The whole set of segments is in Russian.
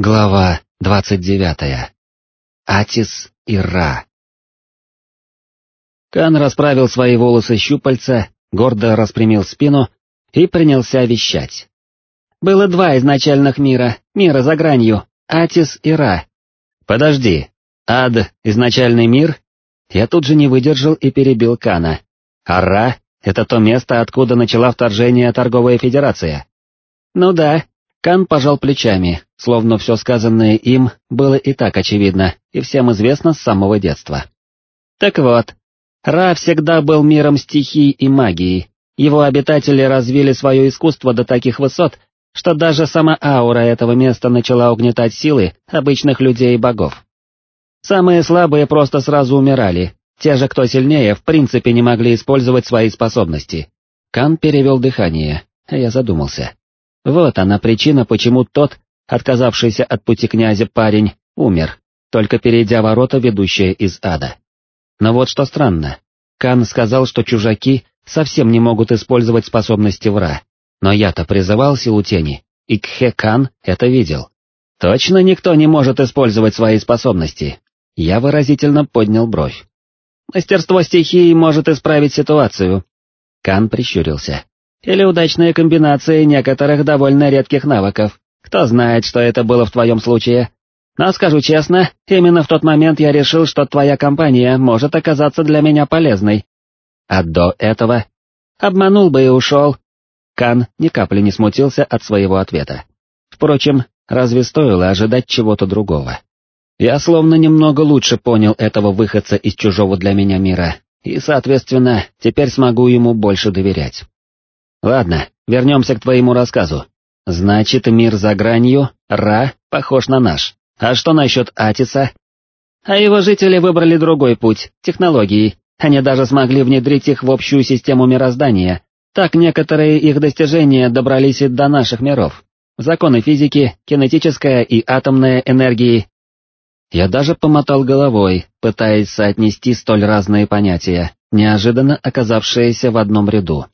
Глава двадцать девятая. Атис и Ра. Кан расправил свои волосы щупальца, гордо распрямил спину и принялся вещать. Было два изначальных мира, мира за гранью, Атис и Ра. Подожди, Ад — изначальный мир? Я тут же не выдержал и перебил Кана. А Ра — это то место, откуда начала вторжение торговая федерация. Ну да, Кан пожал плечами, словно все сказанное им было и так очевидно, и всем известно с самого детства. Так вот, Ра всегда был миром стихий и магии, его обитатели развили свое искусство до таких высот, что даже сама аура этого места начала угнетать силы обычных людей и богов. Самые слабые просто сразу умирали, те же, кто сильнее, в принципе не могли использовать свои способности. Кан перевел дыхание, а я задумался. Вот она причина, почему тот, отказавшийся от пути князя парень, умер, только перейдя ворота, ведущие из ада. Но вот что странно. Кан сказал, что чужаки совсем не могут использовать способности вра, но я-то призывал силу тени, и Кхе Кан это видел. Точно никто не может использовать свои способности. Я выразительно поднял бровь. Мастерство стихии может исправить ситуацию. Кан прищурился. Или удачная комбинация некоторых довольно редких навыков. Кто знает, что это было в твоем случае. Но скажу честно, именно в тот момент я решил, что твоя компания может оказаться для меня полезной. А до этого... Обманул бы и ушел. Кан ни капли не смутился от своего ответа. Впрочем, разве стоило ожидать чего-то другого? Я словно немного лучше понял этого выходца из чужого для меня мира, и, соответственно, теперь смогу ему больше доверять. Ладно, вернемся к твоему рассказу. Значит, мир за гранью, Ра, похож на наш. А что насчет Атиса? А его жители выбрали другой путь, технологии. Они даже смогли внедрить их в общую систему мироздания. Так некоторые их достижения добрались и до наших миров. Законы физики, кинетическая и атомная энергии. Я даже помотал головой, пытаясь соотнести столь разные понятия, неожиданно оказавшиеся в одном ряду.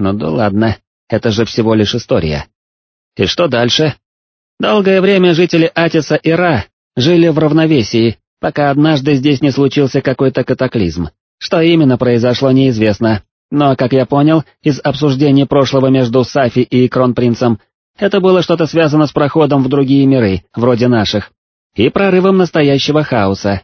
Ну да ладно, это же всего лишь история. И что дальше? Долгое время жители Атиса и Ра жили в равновесии, пока однажды здесь не случился какой-то катаклизм. Что именно произошло, неизвестно. Но, как я понял, из обсуждений прошлого между Сафи и Кронпринцем, это было что-то связано с проходом в другие миры, вроде наших, и прорывом настоящего хаоса,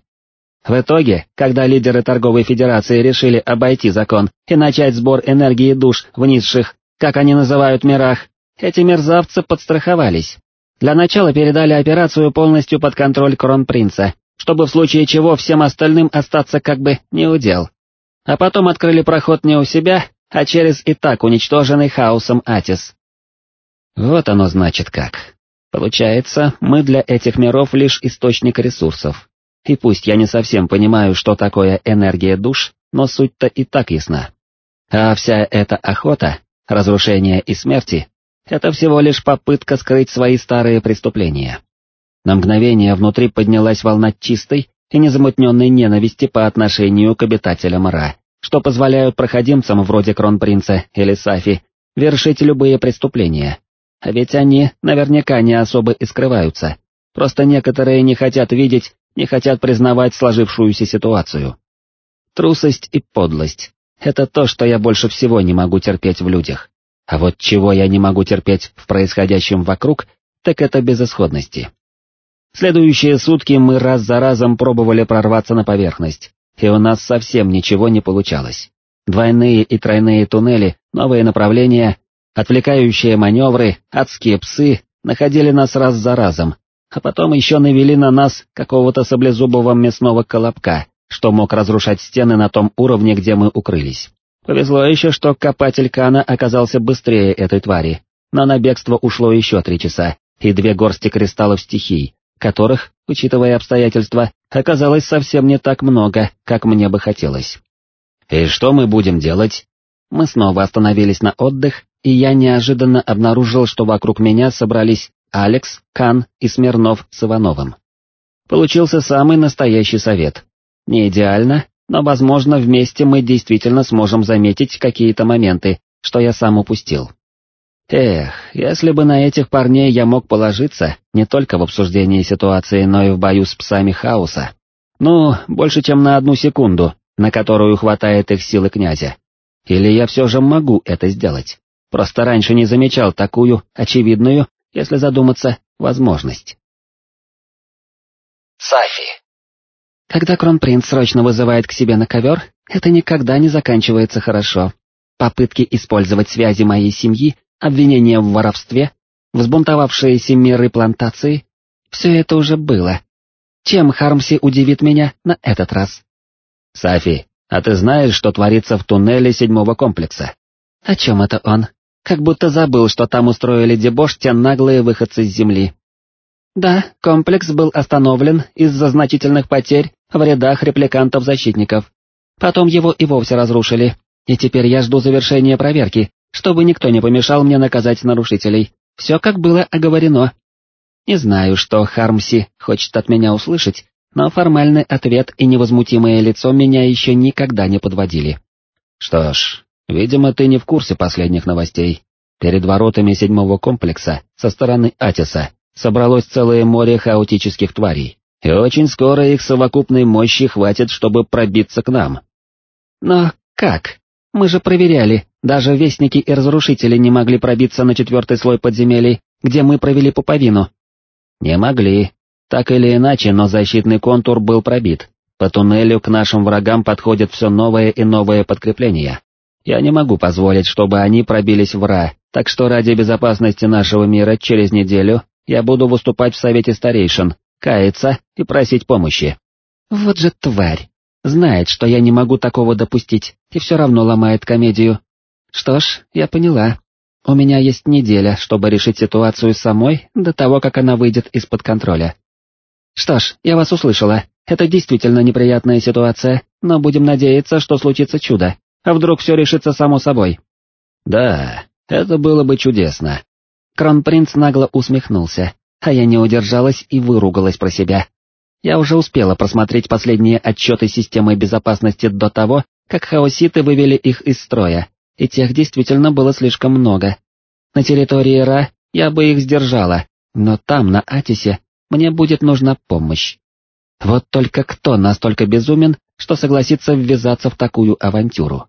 в итоге, когда лидеры торговой федерации решили обойти закон и начать сбор энергии душ в низших, как они называют, мирах, эти мерзавцы подстраховались. Для начала передали операцию полностью под контроль кронпринца, чтобы в случае чего всем остальным остаться как бы неудел. А потом открыли проход не у себя, а через и так уничтоженный хаосом Атис. Вот оно значит как. Получается, мы для этих миров лишь источник ресурсов. И пусть я не совсем понимаю, что такое энергия душ, но суть-то и так ясна. А вся эта охота, разрушение и смерти — это всего лишь попытка скрыть свои старые преступления. На мгновение внутри поднялась волна чистой и незамутненной ненависти по отношению к обитателям Ра, что позволяют проходимцам вроде Кронпринца или Сафи вершить любые преступления. А ведь они наверняка не особо и скрываются, просто некоторые не хотят видеть не хотят признавать сложившуюся ситуацию. Трусость и подлость — это то, что я больше всего не могу терпеть в людях. А вот чего я не могу терпеть в происходящем вокруг, так это безысходности. Следующие сутки мы раз за разом пробовали прорваться на поверхность, и у нас совсем ничего не получалось. Двойные и тройные туннели, новые направления, отвлекающие маневры, адские псы находили нас раз за разом, а потом еще навели на нас какого-то саблезубого мясного колобка, что мог разрушать стены на том уровне, где мы укрылись. Повезло еще, что копатель Кана оказался быстрее этой твари, но на бегство ушло еще три часа, и две горсти кристаллов стихий, которых, учитывая обстоятельства, оказалось совсем не так много, как мне бы хотелось. «И что мы будем делать?» Мы снова остановились на отдых, и я неожиданно обнаружил, что вокруг меня собрались Алекс, Кан и Смирнов с Ивановым. Получился самый настоящий совет. Не идеально, но, возможно, вместе мы действительно сможем заметить какие-то моменты, что я сам упустил. Эх, если бы на этих парней я мог положиться, не только в обсуждении ситуации, но и в бою с псами хаоса. Ну, больше чем на одну секунду, на которую хватает их силы князя. Или я все же могу это сделать? Просто раньше не замечал такую, очевидную, если задуматься, возможность. Сафи. Когда кронпринц срочно вызывает к себе на ковер, это никогда не заканчивается хорошо. Попытки использовать связи моей семьи, обвинения в воровстве, взбунтовавшиеся миры плантации — все это уже было. Чем Хармси удивит меня на этот раз? Сафи, а ты знаешь, что творится в туннеле седьмого комплекса? О чем это он? Как будто забыл, что там устроили дебош те наглые выходцы с земли. Да, комплекс был остановлен из-за значительных потерь в рядах репликантов-защитников. Потом его и вовсе разрушили, и теперь я жду завершения проверки, чтобы никто не помешал мне наказать нарушителей. Все как было оговорено. Не знаю, что Хармси хочет от меня услышать, но формальный ответ и невозмутимое лицо меня еще никогда не подводили. Что ж, видимо, ты не в курсе последних новостей. Перед воротами седьмого комплекса, со стороны Атиса, собралось целое море хаотических тварей, и очень скоро их совокупной мощи хватит, чтобы пробиться к нам. Но как? Мы же проверяли, даже вестники и разрушители не могли пробиться на четвертый слой подземелий, где мы провели пуповину. Не могли. Так или иначе, но защитный контур был пробит. По туннелю к нашим врагам подходят все новые и новые подкрепления. Я не могу позволить, чтобы они пробились в Ра, так что ради безопасности нашего мира через неделю я буду выступать в Совете Старейшин, каяться и просить помощи. Вот же тварь! Знает, что я не могу такого допустить, и все равно ломает комедию. Что ж, я поняла. У меня есть неделя, чтобы решить ситуацию самой до того, как она выйдет из-под контроля. Что ж, я вас услышала. Это действительно неприятная ситуация, но будем надеяться, что случится чудо. А вдруг все решится само собой? Да, это было бы чудесно. Кронпринц нагло усмехнулся, а я не удержалась и выругалась про себя. Я уже успела просмотреть последние отчеты системы безопасности до того, как хаоситы вывели их из строя, и тех действительно было слишком много. На территории Ра я бы их сдержала, но там, на Атисе, мне будет нужна помощь. Вот только кто настолько безумен, что согласится ввязаться в такую авантюру?